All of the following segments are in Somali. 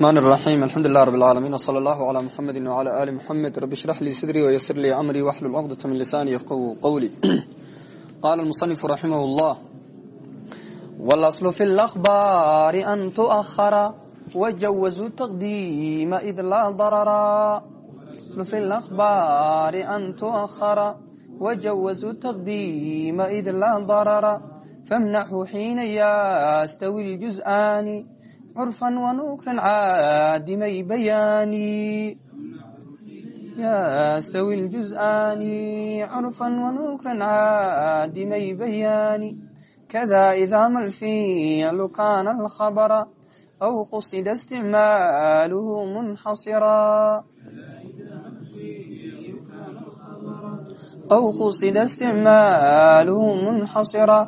الرحمن الرحيم الحمد لله رب العالمين وصلى الله على محمد وعلى آل محمد رب اشرح لي صدري ويسر لي أمري واحلل عقدة من لساني يفقهوا قولي قال المصنف رحمه الله والأصل في الأخبار أن تؤخر وجوزوا التقديم إذ لا ضرر الأصل في الأخبار أن تؤخر وجوزوا التقديم إذ لا ضرر فامنحوا حين يستوي الجزآن curfan wanuukran caadimay bayaani yastawi ljuz'aani curfan wanuukran caadimay bayaani kada idaa malfiyalu kaana alkhabara aw qusida isticmaaluhu munxasira aw qusida isticmaaluhu munxasira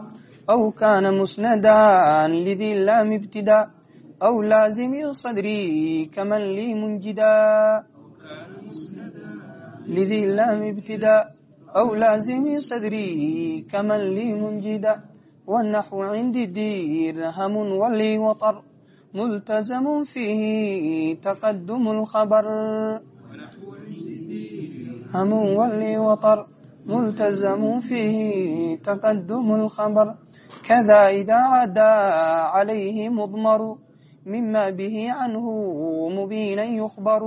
aw kaana musnadan lidi lam ibtida أو لازم صدري كمن لي منجدا لذي اللام ابتداء أو لازم صدري كمن لي منجدا والنحو عندي درهم ولي وطر ملتزم فيه تقدم الخبر هم ولي وطر ملتزم فيه تقدم الخبر كذا إذا عدا عليه مضمر مما به عنه مبينا يخبر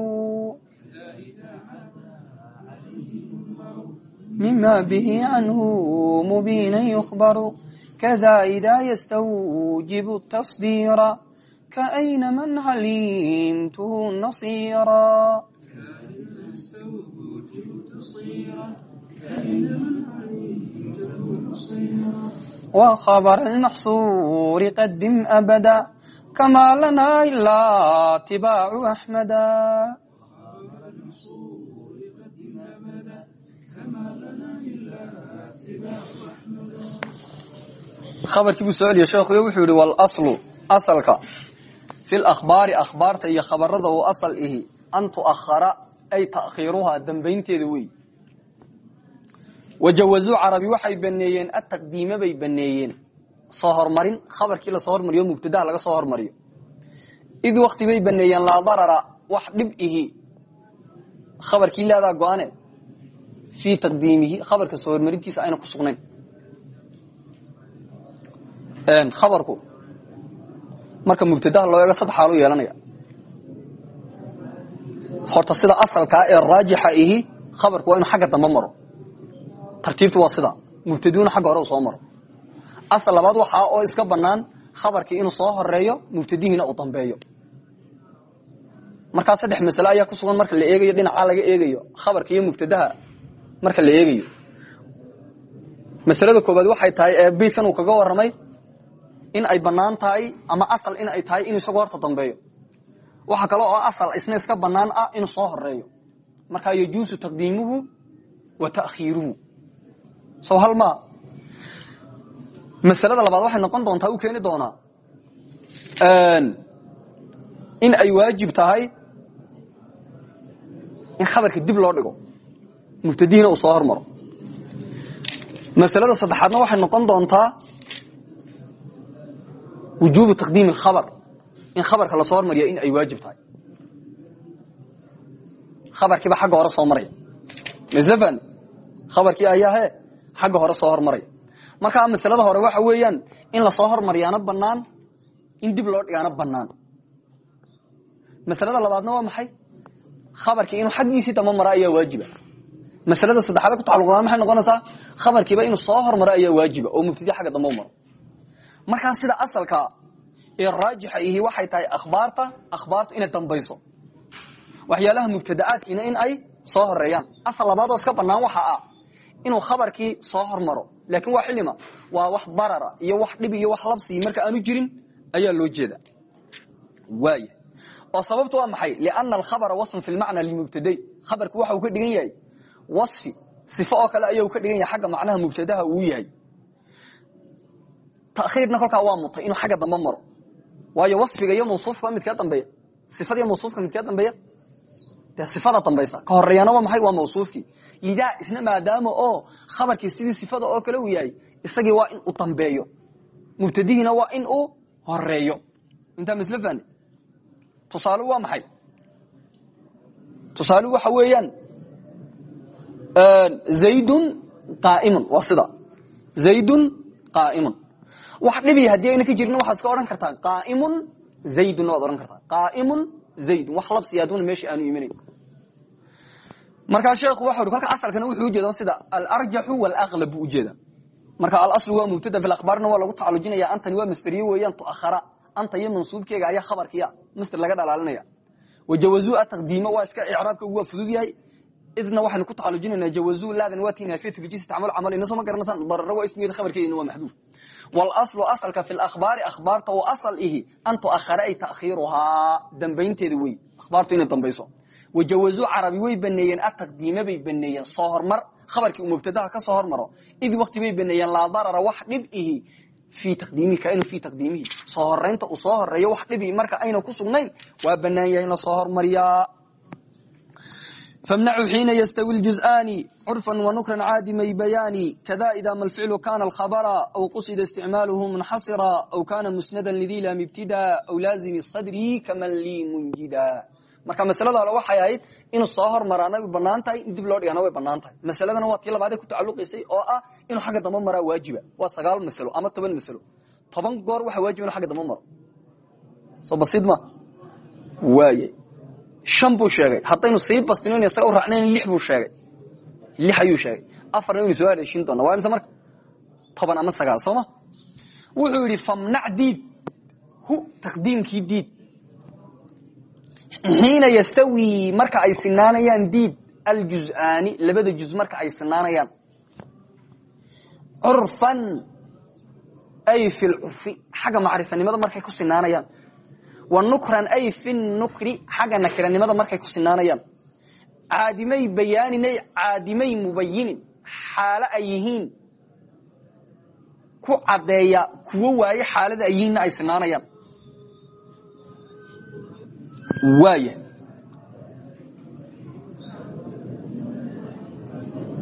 مما به عنه مبينا يخبر كذا إذا يستوجب التصدير كأين من علمته نصيرا وخبر المحصور قدم أبدا kama lana ilaa tibaacu axmada khabarkii buu soo celiyey sheekhuyo wuxuu yihi walaslu asalka fi lakhbaari akhbaarta iyo khabarada uu asal ihi an tuakhara ay taakhiiruhaa dambaynteeda wey wajawazuu carabi waxay baneeyeen ataqdiima bay baneeyeen soo hormarin khabarkii la soo hormariyo mubtadaha laga soo hormariyo id wakti bay baneeyeen laa darara wax dhib ihi. Khabarkii laadaa go-ane fii khabarka soo hormarintiisa ayna ku sugnayn. Khabarku marka mubtadaha loo eego saddex xaal u yeelanaya horta sida asalkaa ee raajixa ihi khabarku waa inuu xagga dambe maro. Tartiibtu waa sida mubtaduna xagga hore u soo maro asal labaad waxaa oo iska banaan khabarkii inuu soo horeeyo mubtadihiina uu dambeeyo. Markaa saddex masale ayaa ku sugan marka la eegayo dhinacaa laga eegayo khabarka iyo mubtadaha marka la eegayo. Masalada koobaad waxay tahay ee beydkan uu kaga waramay in ay bannaan tahay ama asal in ay tahay inuu isagoo horta dambeeyo. Waxa kale oo asal isna iska banaan ah inuu soo horeeyo markaa yajuusu taqdiimuhu wa ta'khiiruhu. Sow hal maa masalada labaad waxay noqon doontaa u keeni doonaa. In ay waajib tahay in khabarka dib loo dhigo mubtadihiina uu soo hormaro. Masalada saddexaadna waxay noqon doontaa wujuubu taqdiimi alkhabar in khabarka la soo hormariya in ay waajib tahay. Khabarkiiba xagga hore soo maraya. Mslfan khabarkii ayaa he xagga hore soo hormaraya markaa masalada hore waxa weeyaan in la soo hormariyaana banaan in dib loo dhigaana banaan masalada labaadna waa maxay? Khabarkii inuu xaggiisii damba mara ayaa waajiba. Saddexaad ku tacaluqdaan maxay noqonaysaa? Khabarkiiba inuu soo hormaro ayaa oo mubtadi xagga dambe maro. Markaa sida asalka ee raajixa waxay tahay akhbaarta akhbaartu inay dambayso. Waxyaalaha mubtada'aadkiina in ay soo horeeyaan asal labaadoo iska banaan waxa ah inuu khabarkii soo hormaro laakin waa xilima waa wax darara iyo wax dhib iyo wax labsi marka aanu jirin ayaa loo jeeda waaya oo sababtu waa maxay? Liana alkhabara wasfun fi lmacna limubtaday khabarku waxa uu ka dhigan yahay. Wasfi sifo oo kale ayaa uu ka dhigan yahay. Xagga macnaha mubtadaha uu yahay. Takhiirna kolkaa waa mutay inuu xagga dambe maro. Waayo wasfiga iyo mawsuufka midkee dambeeya. Sifada iyo mawsuufka midkee dambeeya dee sifada dambaysa. Ka horeeyana waa maxay? Waa mawsuufkii. Lidaa isna maadaama oo khabarkii sidii sifada oo kale uu yahay isagii waa in uu dambeeyo. Mubtadihiina waa in uu horeeyo intaa masl fahne tusaale waa maxay? Tusaale waxa weeyaan zaydun qaaimun. Waa sida. Zaydun qaaimun. Wax dhibi haddii ayna ka jirin waxaad zaydun wax labsiya aduuna meesha aanu imanayn markaa sheekhu waxa kolka asalkana wuxuu ujeeda sida alarjaxu walaklab buu ujeeda marka alaslu waa mubtada fi akhbaarna waa lagu tacalujinaya. Antani waa masteriye weeyaan tuahara anta iyo mansuubkeega ayaa khabarkiya master laga dhalaalinaya. Wajawazuu ataqdiima waa iska icraabka waa fudud yahay idna waxaynu ku tacalujinayna jawazuu laadan waa tii naafiyatu bijinsi tacmal camal ina soo ma garanaysan dararo waa ismigeeda khabarkeedina waa maxduuf walaslu asalka fi lakhbaari akhbaarta oo asal ihi an tuakhara ay ta'khiiruhaa dambaynteeda wey akhbaartu inay dambayso wajawazuu carabi way baneeyeen ataqdiima bay baneeyeen soo hormar khabarkii mubtadaha ka soo hormaro id wakti bay baneeyeen laa darara wax dhib ihi fii taqdiimihi kainu fii taqdiimihi soo horeynta uu soo horeeyo wax dhibi marka ayna ku sugnayn waa banaan soo hormariyaa famnacu xiina ystawi ljuz'aani curfan wanukran caadimay bayaani kada ida ma lficlu kana aw qusida isticmaaluhu munxasira aw kana musnadan lidii lam ibtida aw laazimi sadri kaman lii munjida marka masalada hore waxay ahayd inuu soo hormaraana way bannaan tahay in dib loo dhigana way bannaan tahay masaladana waa tii labaadee ku tacaluqaysay oo ah inuu xagga damba maraa waajiba waa sagaal masalo ama toban masalo toban goor waxa wajiba inu agga damba maro soo basiid ma waay shan buu sheegay. Haddaynu sii bastino isaga u raacnayn lix buu sheegay. Lix ayuu sheegay. Afarna waynu soo haleeshin doona. Waa imse marka? Toban ama sagaal soo ma? Wuxuu yidhi famnac diid hu taqdiimkii diid. Xiina yastawi marka ay sinaanayaan diid aljuz'aani labada juz marka ay sinaanayaan. Curfan ay fi lcurfi xagga macrifanimada markay ku sinaanayaan wa nukran ay fi nukri xagga nakiranimada markay ku sinaanayaan. Caadimay bayaaninay caadimay mubayinin xaalo ay ku caddeeya kuwo waaye xaalada ay ay sinaanayaan. Waaya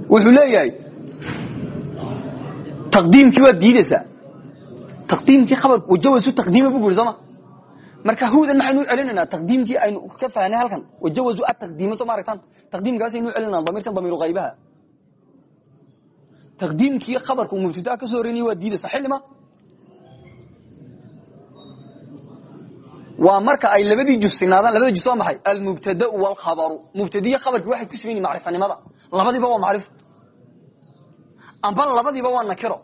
wuxuu leeyahay taqdiimkii waad diideysaa. Taqdiimkii khabarka wajawasu taqdiima bu marka hawdan maxaynu u celinaynaa? Taqdiimkii aynu ka fahnay halkan. Wajawazu ataqdiima soo ma aragtaan? Taqdiimkaasaynu u celinaa damiirkan damiiru qaybaha taqdiimkii khabarka mubtadaa ka soo horeynaya waad diideysaa xillima waa marka ay labadii juz sinaadaan labada juz waa maxay? Almubtadau wlkhabaru mubtadiye khabarki waxay ku sugan yihiin labadiiba waa macrifo amba labadiiba waa nakiro.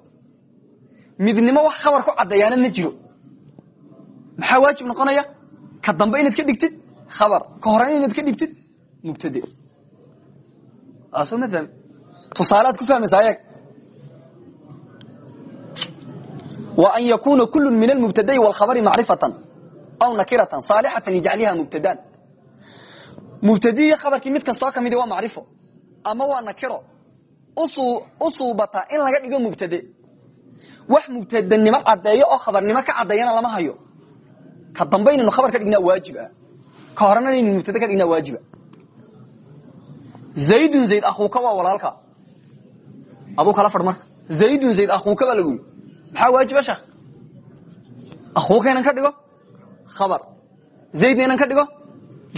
Midnimo wax khabar ku ma jiro maxaa waajib noqonaya? Ka dambe inaad ka dhigtid khabar ka horeyn inaad ka dhigtid mubtade soo ma fahmi? Ku fahmaysaa eeg wa an yakuna kulu min almubtadai wاlkhabari macrifatan aw nakiratan saalixatan lijacliha mubtadaan mubtadiyi khabarkii mid kastoo kamidi waa macrifo ama waa nakiro u suubata in laga dhigo mubtade wax mubtadanimo caddeeyo oo khabarnimo ka caddeeyana lama hayo ka dambe inaynu khabar ka dhignaa waajib ah ka horena inaynu mubtade ka dhignaa waajiba. Zaydun zayd akhuuka waa walaalka. Aduu kala fadh marka. Zaydun zayd akhuuka baa lagu yiri maxaa waajiba sheekh akhuuka inan ka dhigo? Khabar. Zaydna inan ka dhigo?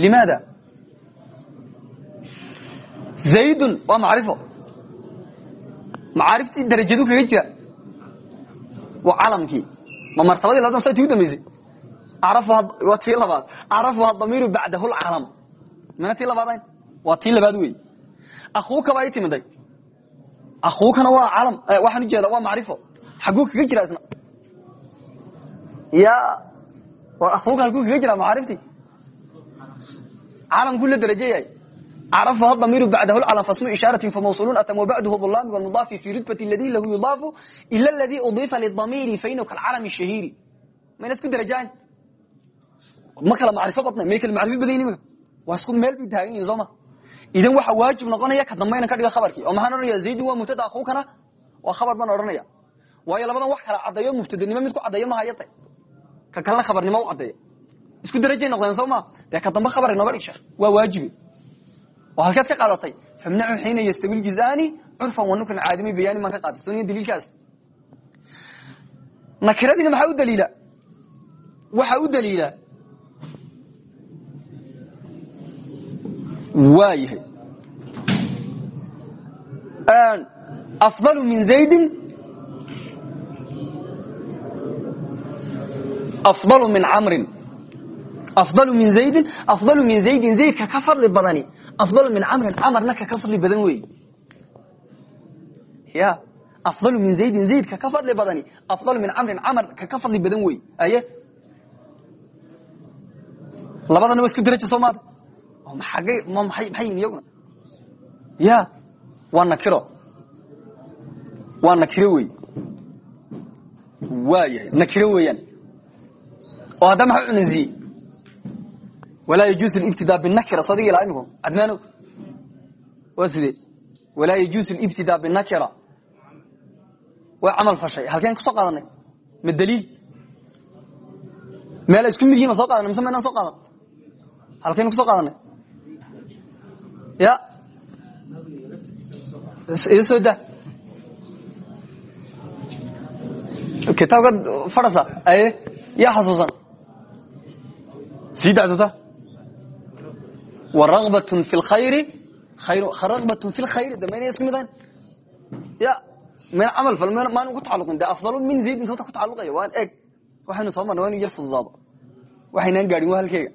Limaada? Zaydun waa macrifo. Macaariftii darajadu kaga jira. Waa calamkii. Ma martabadii labaad sa ti u dambaysay waa tii labaad. Acrafuha damiiru bacdahu lcalam mana tii labaadayn waa tii labaad wey akhuuka baa ii timiday akhuukana waa calam. Waxaan ujeeda waa macrifo. Xaguu kaga jira ya war akhuuka halkuu kaga jira macaariftii calamkuu la daraje yahay acrafuha damiiru bacdahu lcalam fasmu ishaaratin famawsulun atam wabacduhu dhulaami walmudaafi fi rutbati aladi lahu yudaafu ila aladii udiifa lidamiiri fainahu kalcalami shahiiri. Mayna isku darajaan ma kala badna may kala macrifo badan isku meel bay taagan yihiin sooma idan waxa waajib noqonaya ka dambayna ka dhiga khabarkii. Oo maxaan odhanaya zaydun waa mubtada akhuukana waa khabar baan odhanaya waayo labadan wax kala caddeeyo mubtadanimo mid ku caddeeyo ma hayate ka kalena khabarnimo u caddeeya isku darajay noqdeen soo ma ka dambe khabar inooga dhig waa waajibe oo halkeed ka qaadatay. Famnacu xiina yastawi ljuzaani curfan wa nukran caadimi bayaani maan ka qaadatay. Soniya daliilkaas. Nakiradiina maxaa u daliila? Waxaa u daliila waayahay. Afdalu min zaydin. Afdalu min camrin afdalu min zaydin. Afdalu min zaydin. Zaydka ka fadli badani. Afdalu min camrin camarna ka ka fadli badan wey. Ya. Afdalu min zaydin. Zaydka ka fadli badani. Afdalu min camrin camar ka ka fadli badan wey. Aye. Labadana wa isku daraja soo maada maagay ma maxay yihiin iyaguna ya waa nakiro waa nakiro wey waayahay nakiro weeyaan oo hadda maxa cunansiiyey walaa yajuusu libtidaa binakira soo digi laha iminku cadnaano waa sidee walaa yajuusu libtidaa binakira way camal fashay halkeen ka soo qaadanay ma daliil meel isku mid ma soo qadanay mise maynaan soo qaadan halkaynu ka soo qaadanay ya ii soo da kitaabka fadhasa aye yaa xasuusan sii dacdota warabatun fi lkhayri rabatun fi lkhayri de mayna isku midayn ya mayna camal fal maan ku tacaluqin de afdalu min zaydin sabta ku tacaluqaya waan eeg waxaynu soo marnay waa inu yar fududaado waxaynaan gaadhin waa halkeega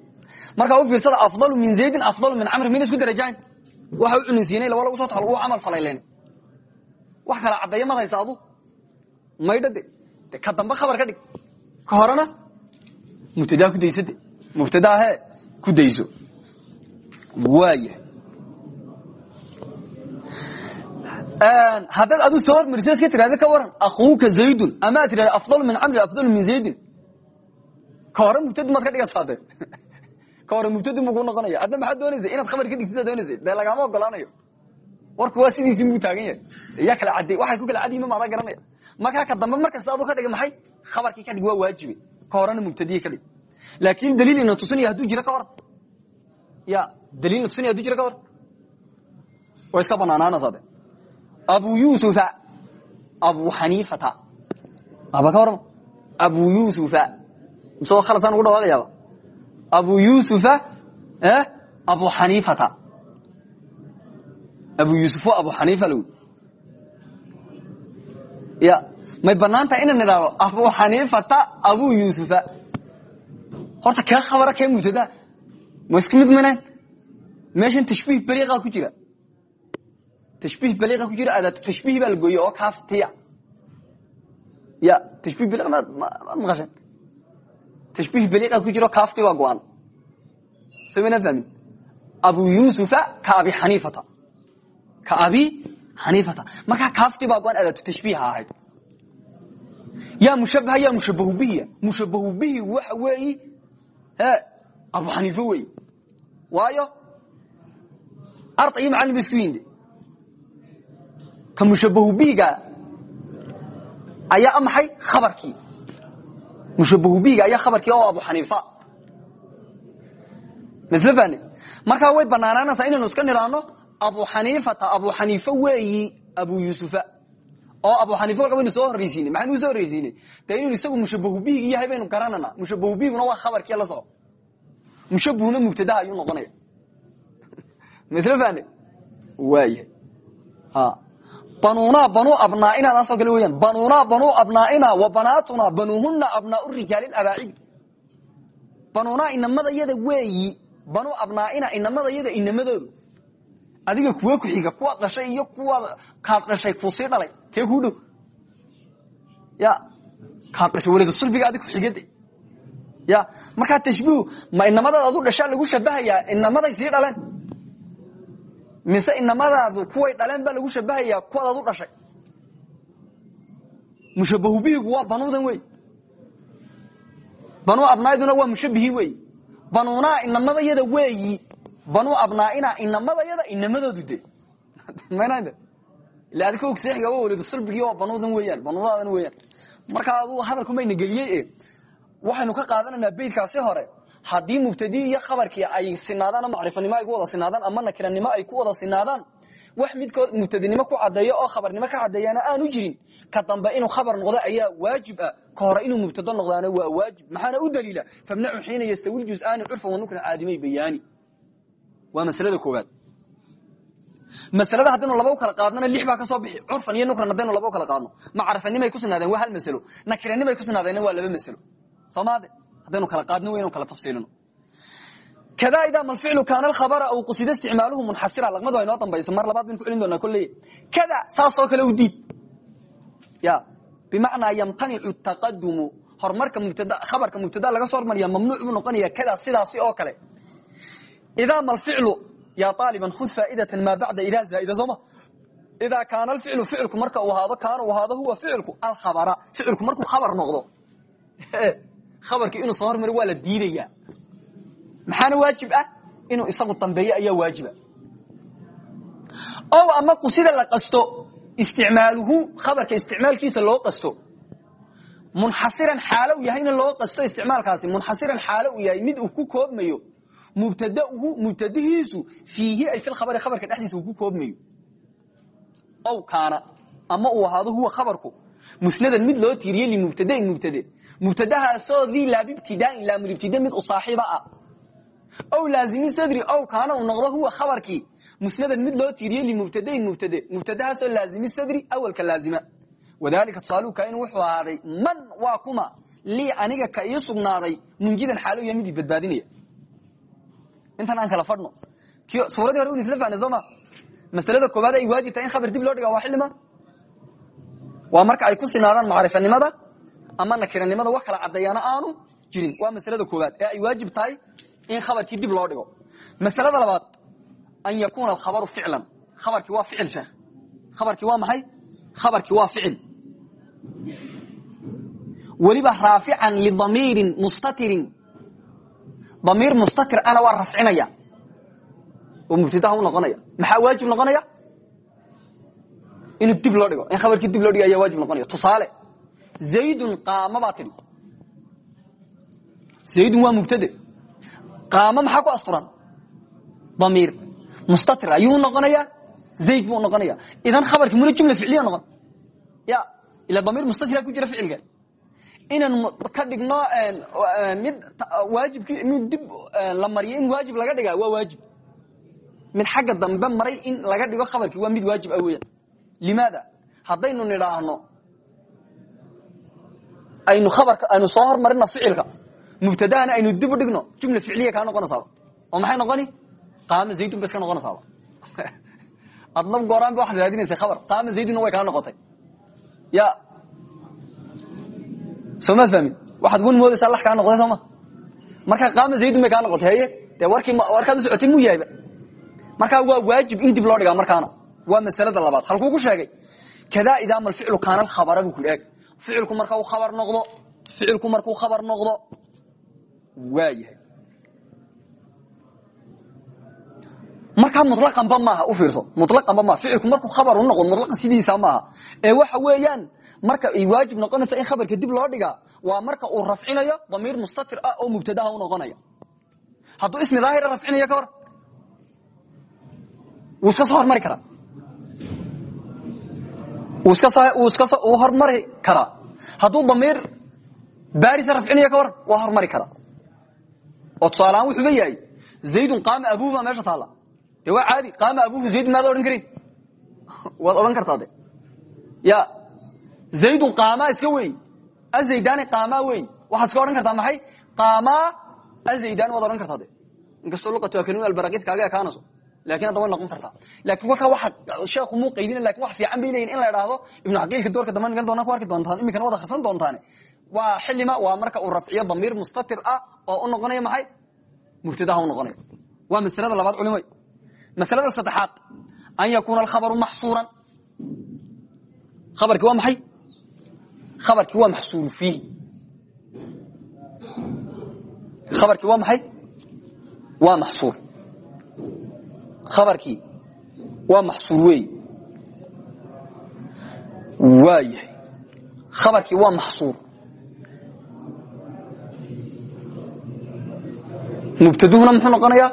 markaa u fiirsada afdalu min zaydin afdalu min camrin mayna isku darajaan waxa u cunisiinay laba lagu soo tacaluq u camal falayleen wax kala caddeeya mad haysa adu? Maydha de de ka dambe khabar ka dhig. Ka horena mubtadaa ku daysade mubtadaahe ku dayso. Waaya haddaad adu soo hormariso iska tirahda ka waran akuuka zaydun ama ad tirahda afdalu min camrin afdalu min zaydin. Ka hore mubtadi maad ka dhigaysaa de ka hore mubtadi mu ku noqonaya adna maxaad doonaysa? Inaad khabar ka dhigtid doonaysa? Dee lagaama ogolaanayo warku waa sidiisi muu taagan yahay. Yaa kala cadday waxay ku kala cadyihin ma maadaa garanaya. Markaa ka dambe mar kasta adu ka dhiga maxay? Khabarkii ka dhig waa waajibe ka horena mubtadiye ka dhig. Laakin daliil ina tusinaya hadduu jiro ka waran ya daliil ina tusinaya haduu jiro ka waran way iska banaanaanaysaa de abu yusufa abu xaniifata aba ka warama abu yusufa mise waa khalasaan ugu dhawaaqayaaba abu yusufa abu xaniifata abu yusufo abu xaniifa low ya may bannaan tahay inaan idhaahdo abu xaniifata abu yusufa. Horta kee khabara kee mubtada ma isku mid manaan meeshan tashbiih baliiqa ku jira. Tashbiih baliiqa ku jira adaatu tashbiih baa la gooye oo kaaftiya tashbiih baliiqa ku jira kaafti waa go-an soo maynaa fahmin abu yusufa ka abi xaniifata ka abi xaniifata markaa kaafti baa go-an adaatu tashbiiha ahayd yaa mushabaha yaa mushabahu bihiya mushabahu bihi waxa weeyi he abu xaniife wey waayo arda iyo macalin ba isku yinde ka mushabahu bihiga ayaa maxay khabarkii mushabahu bihiga ayaa khabarkii oo abu xaniifa masle fahne markaa way banaanaanaysaa inaynu iska nidhaahno abu xaniifata abu xaniife weeyi abu yusufa oo abu xaniifa warka baynu soo horreysiinay maxaynu soo horreysiinay dee inuu isagu mushabahu bihigi yahay baynu garanana mushabahu bihiguna waa khabarkii la soco mushabahuna mubtadaha ayuu noqonaya masle fahne waayahay banuna banuu abnaaina taasoo kale weyaan banuna banuu abnaaina wa banaatuna banuuhuna abnaau rijaali abaacidi inamada yada weeyi banuu abnaaina inamada yada inamadoodu. Adiga kuwa ku xiga kuwaad dhashay iyo kuwaad kaad dhashay ku sii dhalay kee kuu dhow? Ya kaad dhashay walida sulbiga adig ku xigade ya markaa tashbiihu ma inamadaad adu dhashaa lagu shabahayaa inamaday sii dhaleen mise inamadaadu kuway dhaleen baa lagu shabahayaa kuwaad adu dhashay. Mushabahu bihigu waa banuudan wey banuu abnaaiduna waa mushabihi wey banuunaa inamadayada weeyi banuu abnaaina inamadayada inamadoodu de? Ila adi ka seexiga waa walidu sulbigii waa banuudan weeyaan banuudaadan weeyaan. Marka adu hadalku mayna geliyey e waxaynu ka qaadananaa beydkaasi hore haddii mubtadi iyo khabarkii ay sinaadaan oo macrifanimo ay ku wada sinaadaan ama nakiranimo ay ku wada sinaadaan wax midkood mubtadinimo ku cadeeyo oo khabarnimo ka cadeeyaana aanu jirin ka dambe inuu khabar noqdo ayaa waajib ah. Ka hore inuu mubtado noqdaana waa waajib. Maxaana u daliila? Famnacu xiina yastawi ljuزaani curfa wanukna caadimay bayaani. Waa maslada koowaad. Maslada haddaynu laba u kala qaadnona lix baa ka bixi. Curfan iyo nukran haddaynu laba u kala qaadno. Macrifanimay ku sugnaadeen waa hal masalo. Nakiranimay ku sugnaadeenna waa laba masalo. Soomaade haddaynu kala qaadno waynu kala tafsiilino kada idaa malficlu kaana alkhabara aw qusida isticmaaluhu munxasira. Laqmadu waa dambaysa. Mar labaad baynu ku celin doonaa kolley kada saasoo kale u diid. Ya bimacnaa yamtanicu taqadumu horumarka mubtada khabarka mubtada laga soo hormariya mamnuuc buu noqonaya kada sidaasi oo kale. Idaa malficlu ya aaliban khud faaidatan maa bacda idaa zaaida sooma idaa kaana alficlu ficilku marka uu ahaado kaana uu ahaado huwa ficilku alkhabara. Ficilku markuu khabar noqdo khabarkii inuu soo hormari waa la diidaya maxaana waajib ah? Inuu isagu dambeeyo ayaa waajiba o ama qusida la qasto isticmaaluhu khabarka isticmaalkiisa loo qasto. Munxasiran xaalo u yahayna loo qasto isticmaalkaasi. Munxasiran xaalo u yahay mid uu ku koobmayo. Mubtadauhu mubtadihiisu fiihi ay filkhabari khabarka dhexdiisa uu ku koobmayo. Ow kaana. Ama uu ahaado huwa khabarku. Musnadan mid loo tiiriyey limubtadain mubtade mubtadahaasoo dii laabibtidaain laamulibtida mid u saaxiiba ah ow laazimi sadri ow kaana uu noqdo huwa khabarkii musnadan mid loo tiiriyey limubtadain mubtade mubtadahaasoo laazimi sadri awalka laazima wadalika tusaaluhu ka in wuxuu ahaaday man waa kuma lii aniga ka ii sugnaaday munjidan xaalo ya midii badbaadinaya intan aan kala fadhno suuradii hore un isla fahna sooma masalada koowaad ay waajibtahay in khabar dib loo dhiga waa xilima waa ama nakiranimada wax kala caddeeyaana aanu jirin. Waa masalada koowaad. Ee ay waajib tahay in khabarkii dib loo dhigo. Masalada labaad an yakuuna alkhabaru ficlan. Khabarkii waa ficil sheekh. Khabarkii waa maxay? Khabarkii waa ficil. Weliba raafican lidamiirin mustatirin. Damiir mustatir ana waa rafcinaya. Oo mubtadaha u noqonaya. Maxaa waajib noqonaya? Inuu dib loo dhigo. In khabarkii dib loo dhigo ayaa waajib noqonaya. Tusaale zaydun qaama baa tidhi zaydun waa mubtade qaamo maxaa ku asturan? Damiir. Mustatir. Ayuu noqonaya zayd buu noqonaya idan khabarki muna jumla ficliya noqon. Ya ila damiir mustatira ku jira ficilka. Inaan ka dhigno mid waajibkii mid dib la mariyo in waajib laga dhiga waa waajib. Mid xagga dambe maray in laga dhigo khabarkii waa mid waajib ah weeyaan. Limaada? Haddaynu nidhaahno aynu khabarka aynu soo hormarino ficilka. Mubtadahana aynu dib u dhigno jumla ficliya kaa noqonaysaaba oo maxay noqoni? Qaama zaydun ba iska noqonaysaaba adnab gooraan ba waxaad raadinaysa khabar. Qaama zaydunna way kaa noqotay. Ya. Soo maad fahmin? Waxaad gun moodaysaa lax kaa noqday sooma markaa qaama zaydun bay kaa noqotay haye? Dee warkii warkaad u socotay muu yahayba markaa waa waajib in dib loo dhigaa markaana. Waa masalada labaad. Halkuu ku sheegay kadaa idaa mal ficlu kaana alkhabara buu ku eeg ficilku marka khabar noqdo ficilku markuu khabar noqdo waa yahay markaa mulaqanba maaha u fiirso mulaqanba maaha ficilku markuu khabar noqdo mulaqan sidiisa maaha ee waxa weeyaan marka ay waajib noqonaysa in khabarka dib loo dhigaa waa marka uu rafcinayo damiir mustatir ah oo mubtadaha u noqonaya hadduu ismi daahira rafcinayo ka hor wuu soo hormari karaa hormari karaa hadduu damiir baarisa rafcinayo ka hor waa hormari karaa oo tusaaleahaan wuxuuba yahay zaydun qaama abuhu baa meesha taalla. De waa caadi qaama abuhu zaydun maad odhan karin. Waad odhan kartaa de ya zaydun qaamaa iska wey azaydaani qaamaa wey waxaad iska odhan kartaa maxay? Qaamaa azaydaani waad odhan kartaa de inkastoo luqatu akanuun albarakid kaaga ekaanaso laakiin hadda way noqon kartaa laakiin warkaa waa sheekhu muu qaydina laakiin wax fiican bay leyihin in la idhaahdo ibnu caqiilka doorka dambe nigan doonaa ku arki doontaan iminkana waad akhrisan doontaane. Waa xilima waa marka uu rafciyo damiir mustatir ah oo u noqonaya maxay? Mubtadaha u noqonaya. Waa maslada labaad culimo maslada saddexaad an yakuuna alkhabaru maxsuuran. Khabarkii waa maxay? Khabarkii waa maxsuuru fiihi. Khabarkii waa maxay? Waa maxsuur khabarkii waa maxsuur weey waa yahay khabarkii waa maxsuur. Mubtaduhuna muxuu noqonayaa?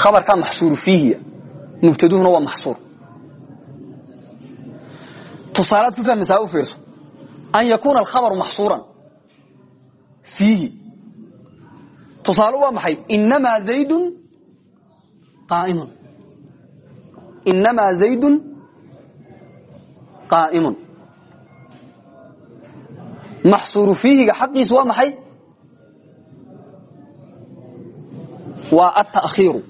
Khabarkaa maxsuuru fiihiya mubtaduhuna waa maxsuur. Tusaalaad ku fahmaysaa u fiirso an yakuuna alkhabaru maxsuuran fiihi tusaale waa maxay? Inamaa zaydun qaaimun. Inamaa zaydun qaa'imun. Maxsuuru fiihiga xaqiisu waa maxay? Waa atakhiiru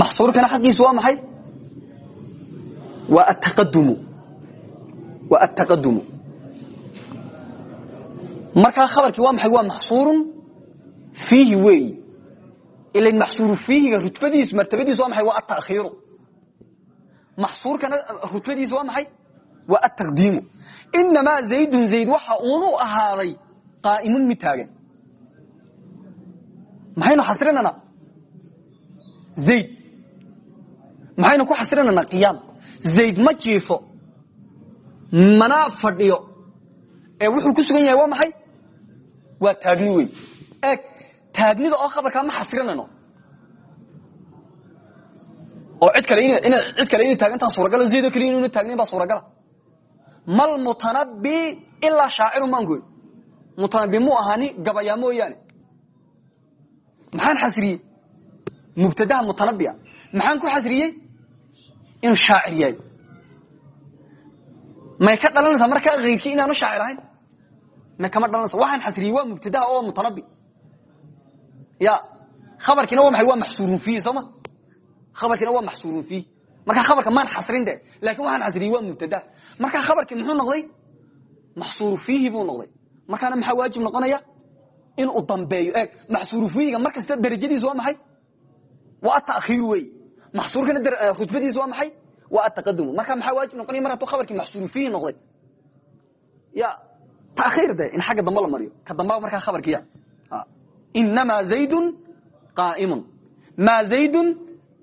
maxsuurkana xaqiisu waa maxay? Waa ataqadumu waa ataqadumu markaa khabarkii waa maxay? Waa maxsuurun fiihi weeyi ilan maxsuuru fiihiga rutbadiisu martabadiisu waa maxay? Waa atakhiiru maxsuurkana rutbadiisu waa maxay? Waa ataqdiimu inamaa zaydun zayd waxa uunu ahaaday qaa'imun mid maxaynu xasrinanaa zayd. Maxaynu ku xasrinanaa qiyaam. Zayd ma jiifo mana fadhiyo. Ee wuxuu ku sugan yahay waa maxay waa taagni wey eeg taagnida oo khabarkaa ma xasrinayno oo cid kale inay taagantaa suuragalo zaydoo kaliya inuna taagnayn baa suuragala. Mal mutanabi ilaa shaaciru maangoy mutanabi mu ahaani gabayaa mooyaane. Maxaan xasriyey mubtadaha mutanabia maxaan ku xasriyey inuu shaacir yahay. May ka dhalanaysaa markaa keyrkii inaanu shaacir ahayn kama dhalanaysa waxaan xasriyey waa mubtadaha oo mutanabi ya khabarkiina waa maay waa maxsuurun fiihi sooma khabarkiina waa maxsuurun fiihi markaa khabarka maan xasrin de laakiin waxaan xasriyey waa mubtadaha markaa khabarkii muxuu noqday maxsuuru fiihi buu noqday markaana maxaa waajib noqonaya inuu dambeeyo eeg maxsuuru fiihiga mar kasta darajadiisu waa maxay waa atakhiir wey maxsuurkana rutbadiisu waa maxay waa ataqadum marka maxaa waajib noqonaya mar hadduu khabarkii maxsuuru fiihi noqday ya takhiir de in xagga dambe la mariyo ka dambaa markaa khabarkiya inamaa zaydun qaaimun maa zaydun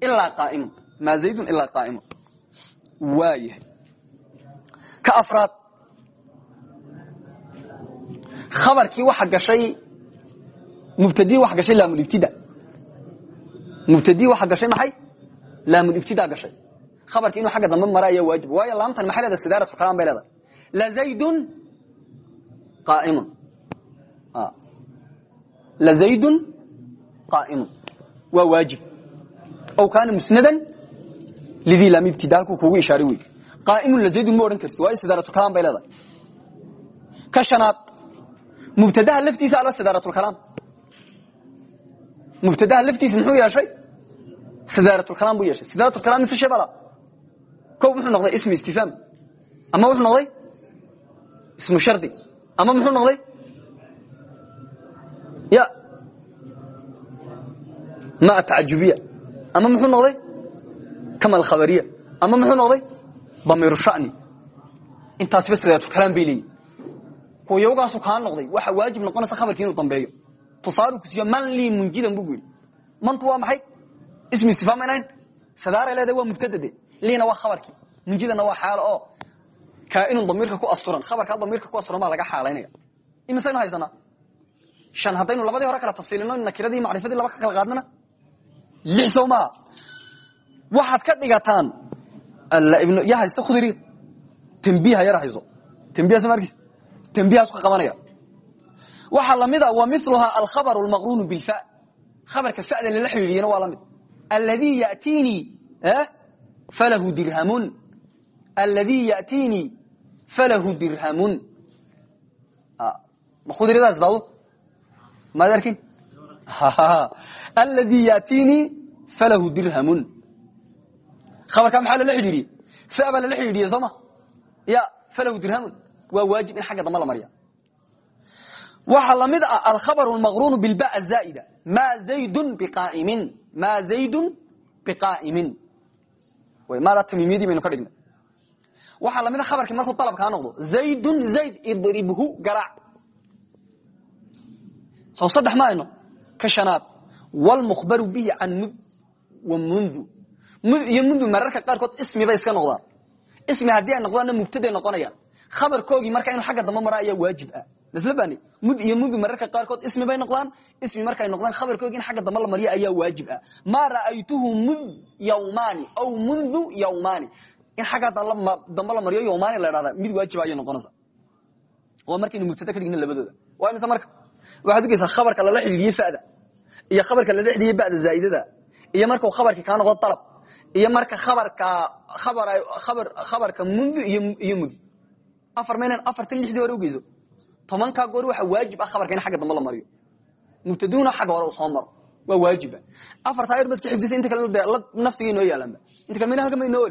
ilaa qaaimun maa zaydun ilaa qaaimun waayahay ka afraad khabarkii waxa gashay mubtadii waxa gashay laamulibtida mubtadii waxa gashay maxay laamulibtida gashay khabarki inuu xagga dambe mara ayaa waajib waayo laamtan maxay leedahay sidaaratu kalaan bay leedahay la zaydun qaaimun la zaydun qaaimun waa waajib ow kaana musnadan lidii laam ibtida halkuu kugu ishaaray wey qaaimun la zaydun ma odhan kartid waayo sidaaratu kalaan bay leedahay ka shanaad mubtadaha laftiisa ala sidaaratlkalaam mubtadaha laftiisa muxuu yeeshay sidaaratlkalaam buu yeeshay sidaaratlkalaam mise shebala ko muxuu noqday ismu istifhaam ama wuxuu noqday ismu shardi ama muxuu noqday? Ya. Ma tacajubiya ama muxuu noqday? Kamal khabariya. Ama muxuu noqday? Damiiru shani. Intaasiba sidaaratlkalaam bay leeyihiin yogaasu kaa noqday. Waxa waajib noqonaysa khabarkii inuu dambeeyo. Tusaalu kusiiyo man lii munjidan bu yidhi. Mantu waa maxay? Ismu istifhaam inayn sadaara leeda waa mubtadade. Liina waa khabarkii. Munjidana waa xaalo oo kaainun damiirka ku asturan khabarkaa damiirka ku asturan baa laga xaalaynaya. Imisaynu haysanaa shan haddaynu labadii hore kala tafsiilino nakiradii macrifadii laba ka kala qaadnana lix sow maa waxaad ka dhigataan ya haysta khudri? Tambiha yar hayso. Tambiha soo markis tmbihaasu ka qabanaya. Waxaa la mid a wa miluhaa alkhabar lmaqruunu bilfa. Khabarka fada lala xidhiidiyana waa la mid alladii yatiinii falahu dirhamun. Alladii yatiinii falahu dirhamun khudridaas daawdo maad arkin alladii yatiinii falahu dirhamun khabarkaa maxaa lala xidhiidiyey fa baa lala xidhiidiyey sooma ya falahu dirhamun waa waajib in xagga dambe la marya la mid ah alkhabr maqrun bilba zaaida ma zaydun biqaaimin ma zaydun biqaa'imin maada tamiimiyadii baynu ka dhignay waxaa la mid khabarkii markuu dalab kaa noqdo zaydun zayd idribhu garaac soo saddex ma ayno ka shanaad wlmukhbaru bihi can mud wa mundu. Mud iyo mundu mararka qaarkood ismi bay iska noqdaan. Ismi haddii ay noqdaanna mubtaday noqonayaan. Khabarkoogii marka inuu xagga dambe mara ayaa waajib ah. Masl bani mud iyo mudu mararka qaarkood ismi bay noqdaan ismi markay noqdaan khabarkoogii in xagga dambe la mariyo ayaa waajib ah. Maa ra'aytuhu mud yawmaani aw mundu yawmaani in xagga dambe la mariyo yawmaani la dhahda mid waajiba ayay noqonaysa waa markaynu mubtada ka dhigna labadooda. Waa imise marka? Waxaad ugeysaa khabarka lala xidhiidhiye fada iyo khabarka lala xidhiidiye bada zaa'idada iyo markau khabarkii kaa noqdo dalab iyo marka khabarka khabar khabar khabarka mundu iyo mud afar maynan afartan lixdii hore ugeyso tobankaa goor waxaa waajib ah khabarka in xagga dambe la mariyo. Mubtaduna xagga hore u soo maro waa waajiba afartaa yar baska xifdisa inta kale naftiga inoo yaalanba inta kale mayna halka ma inoo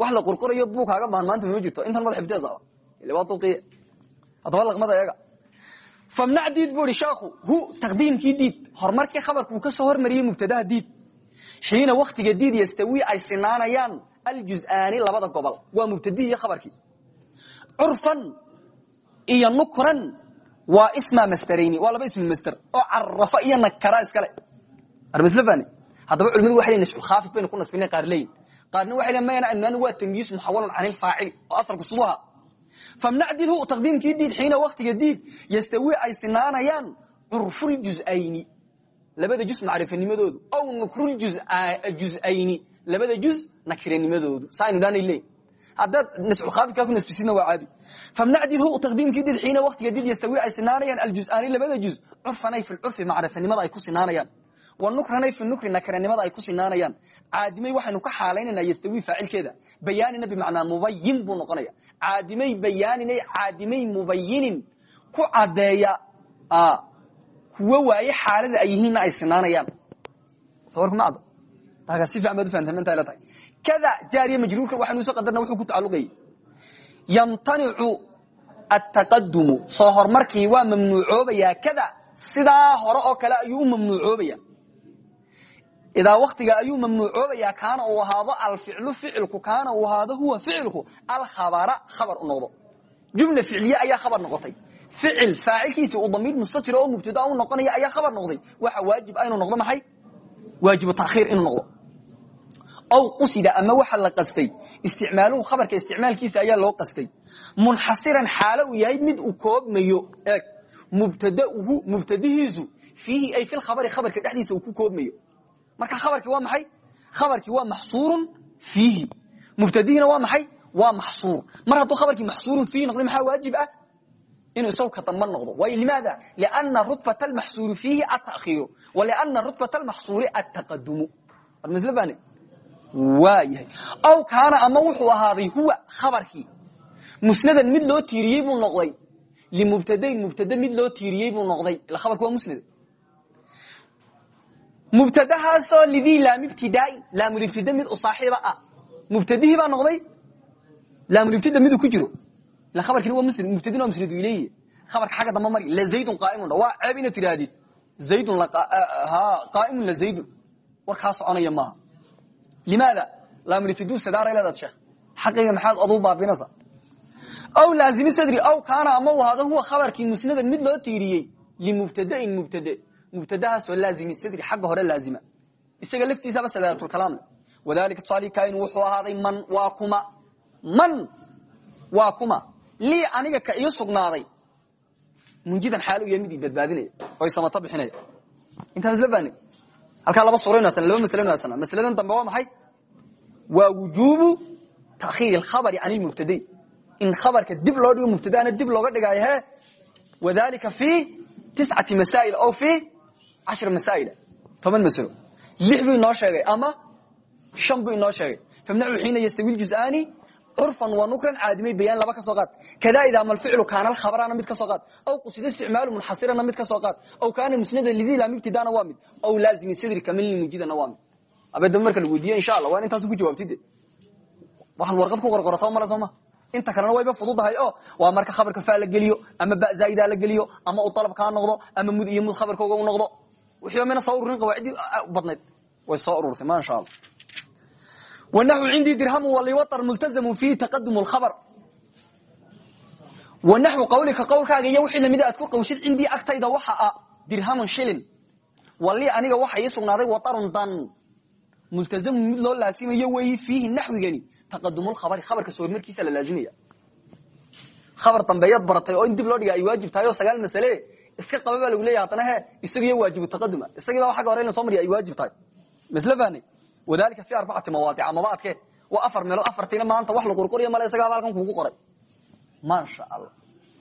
wax la qurqurayo buu kaaga baahan maanta ma jirto intan mada xifdiyasaba ile waa duqiye haddaba laqmada eega famnac diid bu ihi sheekhu hu taqdiimkii diid. Horumarkii khabarkuu ka soo hormariyey mubtadaha diid. Xiina waktiga diid yastawi ay sinaanayaan aljuz'aani labada gobol. Waa mubtadihi iyo khabarkii. Curfan iyo nukran waa isma masderayni waa laba ismi masder oo carafa iyo nakara iskale. Armaslafani haddaba culimadu waxay leyin nasculkhaafid baynu ku nasbinay qaar leeyin qaarna waxay leyin mayana annaani waa tamyiis muxawalun can ilfaacili oo asalku suduha famnac diid hu taqdiimkii diid xiina waktiga diid yastawi ay sinaanayaan curfuljuz'ayni labada juz macrifanimadoodu. Aw nukrljuz'ayni labada juz nakiranimadoodu. Saaynu dhaanay leeyin haddaad nasculkhaafidkaa ku nasbisidna waa caadi. Famnac diid hu taqdiimkii diid xiina waktiga diid yastawi ay sinaanayaan aljuz'aani labada juz. Curfanay fi lcurfi macrifanimada ay ku sinaanayaan wanukranay fi nukri ay ku sinaanayaan. Caadimay waxaynu ka xaalaynanaa yastawi faacilkeeda. Bayaanina bimacnaa mubayin buu noqonaya. Caadimay bayaaninay caadimay mubayinin ku cadeeya kuwo waaye xaalada ay yihiinna ay sinaanayaan. Sawirkuma caddo. Taaka si fiican baad ufahantamen tahay la tahay. Kada jaariya majruurka waxaynu soo qadarna wuxuu ku tacalluqayay yamtanicu ataqadumu soo hormarkii waa mamnuucoobayaa. Kada sidaa hore oo kale ayuu u mamnuucoobaya idaa waktiga ayuu mamnuucoobaya kaana uu ahaado alficlu ficilku kaana uu ahaado huwa ficilku alkhabara khabar noqdo jumla ficliye ayaa khabar noqotay ficil faacilkiisi uu damiir mustatir oo mubtada u noqonaya ayaa khabar noqday waxa waajib a inuu noqdo maxay waajibu takhiir inuu noqdo aw qusida ama waxa la qastay isticmaaluhu khabarka isticmaalkiisa ayaa loo qastay munxasiran xaalo uu yahay mid uu koobmayo eeg mubtadauhu mubtadihiisu fiihi ay filkhabari khabarka dhexdiisa uu ku koobmayo marka khabarkii waa maxay? Khabarkii waa maxsuurun fiihi. Mubtadihiina waa maxay? Waa maxsuur. Mar hadduu khabarkii maxsuurun fiihi noqday maxaa waajib ah? Inuu isagu ka damba noqdo. Waayo limaada? Liana rutbata almaxsuuri fiihi atakhiiru wa liana rutbata almaxsuuri ataqadumu armaslafani waa yahay. Aw kaana ama wuxuu ahaaday huwa khabarkii. Musnadan mid loo tiiriyey buu noqday. Limubtadayn mubtade mid loo tiiriyey buu noqday. Ila khabarka waa musnad mubtadahaasoo lidii laamibtidaai laamulibtida mid u saaxiiba ah mubtadihii baa noqday laamulibtida miduu ku jiro ila khabarkina waa musnad mubtadina waa musnadu ilayhi khabarka xagga damba mari la zaydun qaa'imun waa ceeb inaad tidhaahdid zaydun qaa'imun la zaydun warkaa soconaya maaha limaada laamulibtidu sadaaray leedaad sheekh xaqayga maxaad aduu baabinaysa aw laazimi sadri aw kaana ama uu ahaado huwa khabarkii musnadan mid loo tiiriyey limubtadain mubtade mubtadahaasoo laazimi sadri xagga hore laazima isaga laftiisaba sadaaratulkalaamle wadalika tusaali kain wuxuu ahaaday man waa kuma man waa kuma lii aniga ka ii sugnaaday munjidan xaal u yahay mid ii badbaadinaya oo i samata bixinaya intaa isla fahni halkaa laba suura inu laba masle inu haysana masladan dambe waa maxay waa wujuubu takhiiri alkhabari can ilmubtadai in khabarka dib loo dhigo mubtadana dib looga dhigaayo he wadalika fi tiscati masaa'il o fi cashra masaa'ila toban masalo lix buu inoo sheegay ama shan buu inoo sheegay famnacu xiina yastawi ljuz'aani curfan wa nukran caadimay bayaan laba ka soo qaad kadaa idaa malficlu kaana alkhabarana mid ka soo qaad aw qusida isticmaalu munxasirana mid ka soo qaad aw kaana musnadan lidii laam ibtidaana waa mid aw laazimi sadri kamalni mujidana waa mid abedaba marka lagu weydiiye insha allah waa in intaas ku jawaabtide waxaad warqad ku qorqorata male soo ma inta kalena wayba fududahay oo waa marka khabarka faa la geliyo ama ba zaaida la geliyo ama u dalab kaa noqdo ama mud iyo mud khabarkooga u noqdo wixii mina soo ururin qawaacidii badnayd. Way soo ururtay ma sha allah wanaxu cindii dirhamu waliwatar multazamu fiihi taqadumu lkhabar wanaxu qawlika qowlkaaga iyo wixii lamida aad ku qawshid cindii agtayda waxa a dirhaman shilin. Wali aniga waxa ii sugnaaday watarun dan. Multazamu mid loo laasimayo weeyi fiihi naxwigani taqadumulkhabari khabarka soo hormarkiisa la laazimaya. Khabar dambeeyaad baratay oo in dib loo dhiga ay waajib tahay oo sagaal masale iska qaba baa lagu leeyahy haddana he isagiyo waajibu taqaduma isagii baa xagga hore in la soo mariya ay waajib tahay. Masle fahnay wadalika fi arbacati mawaadica maba adke waa afar meelood afartiina maanta wax la qurqoriyo male isagaaba halkan kugu qoray. Maasha allah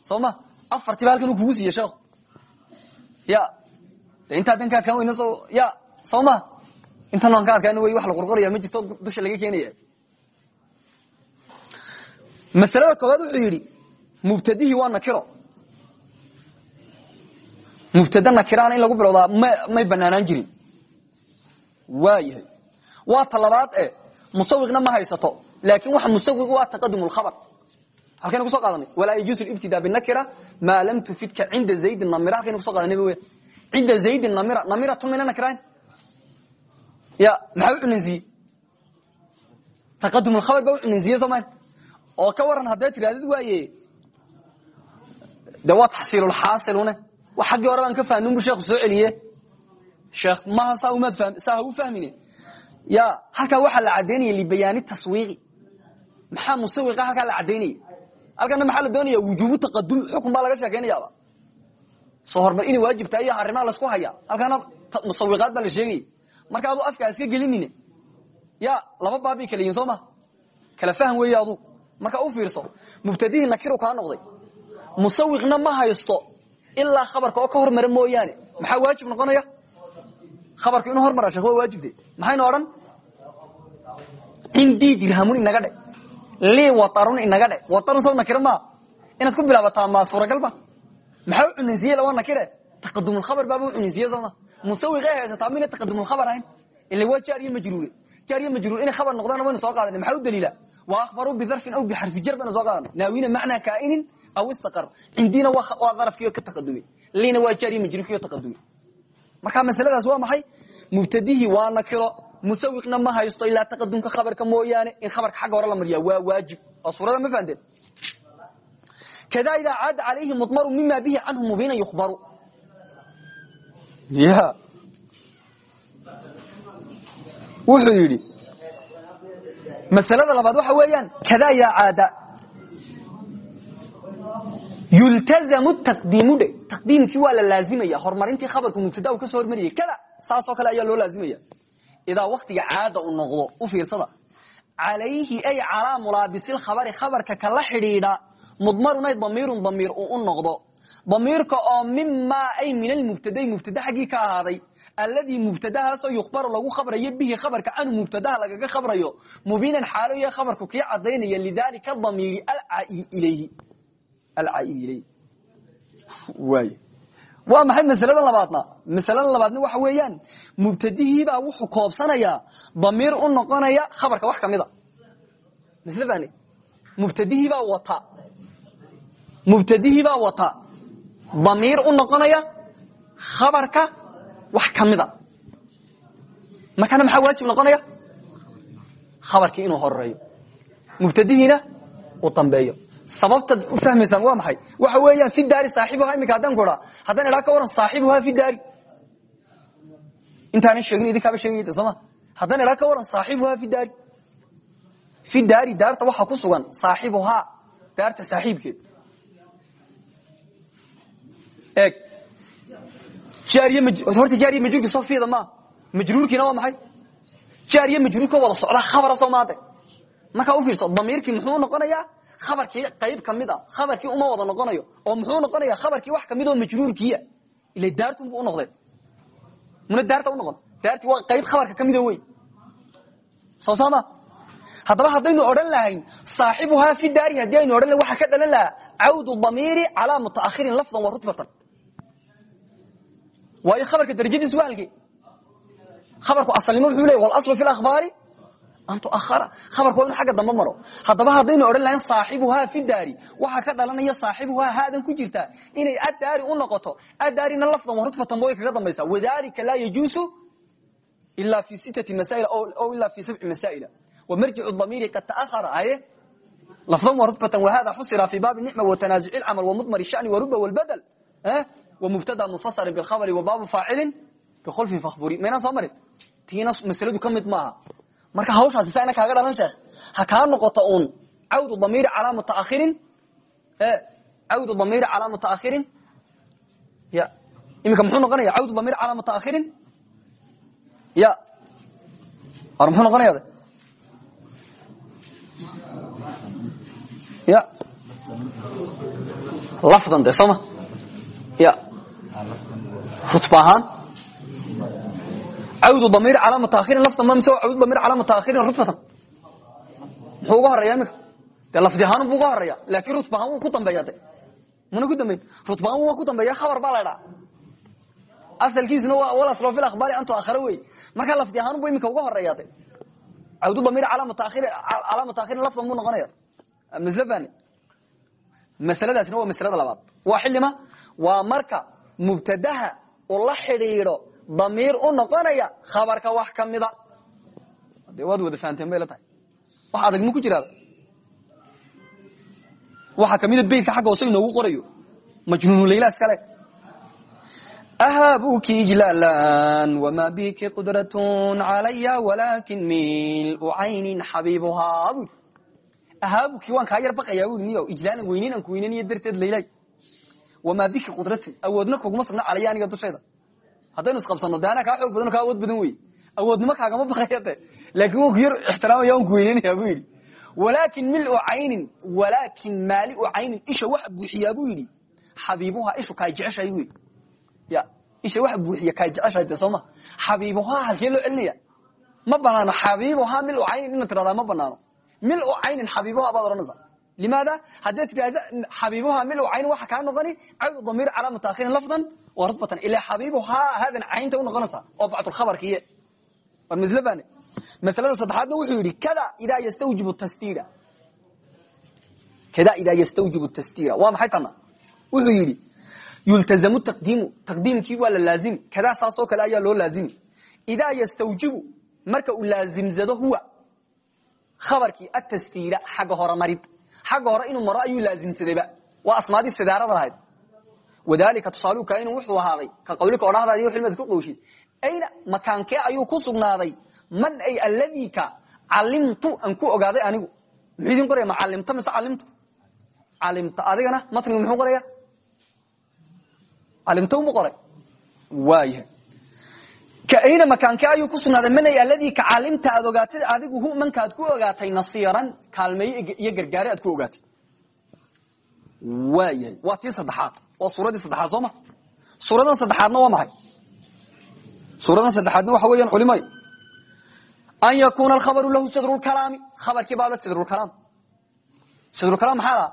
soo ma? Afartiiba halkan uu kugu siiye sheekhu. Ya. Intaa dan ka adkaan weyna so ya. Soo ma? Intan aan ka adkaan wey wax la qorqoraya ma jirto dusha laga keenaya masalada koowaad wuxuu yidhi mubtadihii waa nakiro mubtada nakiraana in lagu bilowdaa may banaanaan jirin. Waayahay. Waa ta labaad e musawiqna ma haysato laakin waxa musawiq waa taqadum lkhabar halkaynu kuso qaadanay walaa yajuusu ibtida binakira maa lam tufidka cinda zaydin namira halkaynu kuso qadanay w cinda zaydin namira namiratun mayna nakiraan. Ya maxaa u cunansiye taqadum lkhabar baa u cunansiye soo ma? Oo ka waran haddaad tirahdid waaye de waa taxsiilulxaasilune wa xaggii hore baan ka fahmin bu sheekhu soo celiye. Maha saa ha u fahmine. Ya halkaa waxaa la caddaynaya libayaani taswiiqi maxaa musawiqa halkaa la caddaynaya halkana maxaa la doonaya? Wujuubu taqadum xukun baa laga sheekaynayaaba. Soo hormar inay waajibtahay iyo arrimaha laysku haya halkaana musawiqaad baa la sheegaya. Marka adu afkaa iska gelinine. Ya laba baabay kala yihiin soo ma kala fahm weeye adu marka u fiirso mubtadihii nakiru kaa noqday. Musawiqna ma haysto ilaa khabarka oo ka hormara mooyaane. Maxaa waajib noqonaya? Khabarku inuu hormara sheekh waa waajibte maxaynu odhan? Cindii dirhamun inaga dhe lii watarun inaga dhe watarun saw nakir maa? Inaad ku bilaabataa maa? Suuragalba maxaa u cunansiye lawa nakire? Taqadumulkhabar baaba u cunansiye sooma. Musawiqay haysataa mina taqadumulkhabar ahayn. Ila waa jaar iyo majruure jaar iyo majruur inay khabar noqdaan waynu soo qaadanay maxaa u daliila? Wa akhbaruu bidarfin aw bixarfi jar baynu soo qaadanay naawina macnaa kaa'inin aw istaqar cindiina waa darafkiio ka taqadumay liina waa jaar iyo majruurkiio taqadumay marka masaladaas waa maxay mubtadihii waa nakiro musawiqna ma haysto ilaa taqadumka khabarka mooyaane in khabarka xagga hore la mariya waa waajib oo suurada ma fahanteen kada idaa caada calayhi mudmaru mima bihi canhu mubiina yukhbaru ya wuxuu yidhi masalada labaad waxa weeyaan kada idaa caada yultazamu taqdiimu dhe taqdiimkii waa la laazimaya. Horumarintii khabarku mubtada u ka soo hormariyay kada saasoo kale ayaa loo laazimaya. Idaa waktiga caada u noqdo u fiirsada. Calayhi ay calaa mulaabisilkhabari khabarka kala xidhiidha mudmarunay damiirun damiir uu noqdo. Damiirka oo mimaa ay min almubtaday mubtada xaggii ka ahaaday alladii mubtadahaasoo yukhbaru lagu khabrayo bihi khabarka canhu mubtadaha lagaga khabrayo mubiinan xaalo ya khabarku kii cadaynaya lidaalika damiiri alcaa'idi ilayhi alcaa'idi ilayhi waay. Waa maxay masalada labaadna? Masalada labaadna waxa weeyaan mubtadihiibaa wuxuu koobsanayaa damiir u noqonaya khabarka wax kamida fani mubtadihiibaa wata. Mubtadihiibaa wata. Damiir u noqonaya khabarka wax kamida markana maxaa waajib noqonaya? Khabarkii inuu horeeyo mubtadihiina uu dambeeyo sababtaad u fahmaysaan waa maxay? Waxa weeyaan fi daari saaxibuha iminka haddaan ku haa haddaan idhaa ka waran saaxibuha fi daari. Intaanan sheegin idinkaaba sheegayda sooma haddaan idhaa ka waran saaxibuha fi daari. Fi daari daarta waxaa ku sugan saaxibuhaa daarta saaxiibkeed eeg. Jaariy horta jaariya majruurki soo fiida maa majruurkiina waa maxay? Jaariya majruurka wada socda khabara soo maade. Markaa u fiirso damiirkii muxuu noqonayaa abarkii qayb ka mid a khabarkii uma wada noqonayo oo muxuu noqonaya khabarkii wax ka mid oo majruurkiia ila daartunbu unoqdeen muna daarta unoqon daartii waa qayb khabarka kamida wey soo saama? Haddaba haddaynu odhan lahayn saaxibuhaa fi daari haddii aynu odhan lahayn waxaa ka dhalan lahaa cawdu damiiri calaa mutaakhirin lafdan wa rutbatan waayo khabarka darajadiisu waa halkee khabarku asalnimo muxuu leey walaslu fi akhbaari an tuahara khabarku waa inu agga dambe maro. Haddaba haddaynu odhan lahayn saaxibuhaa fi daari. Waxaa ka dhalanaya saaxibuhaa haadan ku jirtaa inay addaari u noqoto. Addaarina lafdan wa rutbatan ba way kaga dambaysaa wadalika laa yajuusu ila fi sittati masail o ila fi sabci masaa'ila wamarjicu damiiri qad taahara aye lafdan wa rutbatan wahada xusira fi baabi nicma watanaazuci lcamal wamudmar shani waruba walbadel wamubtada munfasarin bilkhabari wa baabu faacilin bikhulfin fakhburi. Maynaan soo marin? Tiina masaladu ka mid maaha marka hawshaasi saa ina kaaga dhalan sheekh ha kaa noqoto uun cawdu damiiri calaa mutaakhirin cawdu damiiri calaa mutaakhirin. Ya iminka muxuu noqonaya cawdu damiiri calaa mutaakhirin? Ya ar muxuu noqonaya ya lafdan de sooma ya rutba ahaan cawdu damiir calaa mutaakhirin laftan ma mise cawdu damiir calaa mutaakhirin rutbatan muxuu uga horreeya imika dee lafdi ahaan buu uga horreeya laakiin rutba ahaan wuu ku dambeeya de mana ku dambeyn? Rutba ahaan waa ku dambeeya khabar baa la dhaa asalkiisuna waa walaslo fil akhbaari antu akhare wey marka lafdi ahaan buu imika uga horreeya de cawdu damiir calaa mutaakhirin calaa mutaakhirin lafdan buu noqonaya masle fani masaladaasina waa masalada labaad. Waa xilima waa marka mubtadaha u la xidhiidho damiir u noqonaya khabarka wax kamida de waad wada fahanteen bay la tahay. Wax adag ma ku jiraada waxaa kamida beytka xagga hoose inoogu qorayo. Majnuunu layla iskale ahabuki ijlaalan wama biki qudratun calaya walakin milu caynin xabiibuhaa. Bui ahaabuki waan kaa yar baqayaa bui niyo ijlaalan weyneyn aan ku weyneniyo darteed laylay wamaa biki qudratun awoodna kuguma sugna calaya aniga dushayda haddaynu isqabsano de anaa kaa xoog badan kaa awood badan wey awoodnimo kaagama baqaya de laakin waan ku yar ixtiraamaya waan ku weynenaya bu yidhi. Walaakin milu caynin walaakin maaliu caynin isha waxa buuxiyaa buu yidhi. Xabiibuhaa ishu kaa jeceshahay wey ya isha waxa buuxiya kaa jeceshahay de sooma xabiibuhaa halkee loo celinaya ma banaano xabiibuhaa milu caynin inaad tiradaa ma banaano milu caynin xabiibuhaa baad limaada haddaad tidahda xabiibuhaa milu caynin waxa kaa noqoni cawdu damiir calaa mutaakhirin lafdan wa rutbatan ilaa xabiibuhaa haadan caynta unoqonaysaa oo bacdulkhabarkiiye war masle fane maslada saddexaadna wuxuu yidhi kada idaa ystawjibu tasdiira kada idaa ystawjibu tasdiira waa maxay tana wuxuu yidhi yultazamu taqdiimu taqdiimkii waa la laazimi kadaa saasoo kale ayaa loo laazimi idaa ystawjibu marka uu laazimsado huwa khabarkii atasdiira xagga hore marid xagga hore inuu maro ayuu laazimsadayba waa asmaadii sidaarada lahayd wadalika tusaaluka inuu wuxuu ahaaday ka qawlika odhahdaadi xilmad ku qowshid ayna makaankee ayuu ku sugnaaday man ay alladii ka calimtu aan ku ogaaday anigu muxuu idin qoraya ma calimta mise calimtu calimta adigana matnigu muxuu qoraya calimta unbu qoray waayahay ayna makaankee ayuu ku sugnaaday man ay alladii ka calimta aad ogaatay adigu hu mankaad ku ogaatay nasiiran kaalmeeye iyo gargaare aad ku ogaatay waayahay waa tii saddexaad waa suuraddii saddexaad soo ma suuradan saddexaadna waa maxay suuradan saddexaadna waxa weeyaan culimay an yakuna alkhabaru lahu sadrulkalaami khabarkii baaba sadrulkalaam sadrulkalaam maxaa lahaa